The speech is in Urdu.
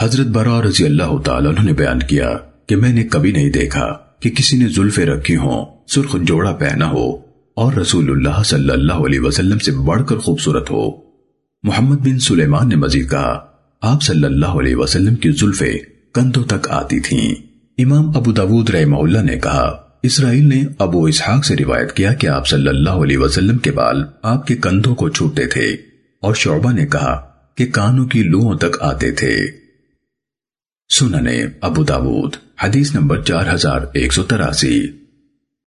حضرت برا رضی اللہ تعالیٰ عنہ نے بیان کیا کہ میں نے کبھی نہیں دیکھا کہ کسی نے زلفے رکھی ہوں، سرخ جوڑا پہنا ہو اور رسول اللہ صلی اللہ علیہ وسلم سے بڑھ کر خوبصورت ہو۔ محمد بن سلیمان نے مزید کہا، آپ صلی اللہ علیہ وسلم کی زلفے کندھوں تک آتی تھیں۔ امام ابو داود رحمہ اللہ نے کہا، اسرائیل نے ابو اسحاق سے روایت کیا کہ آپ صلی اللہ علیہ وسلم کے بال آپ کے کندھوں کو چھوٹے تھے اور شعبہ نے کہا کہ کانوں کی لوہوں تک آتے تھے۔ سننے ابو داود حدیث نمبر چار ہزار ایک سو تراسی۔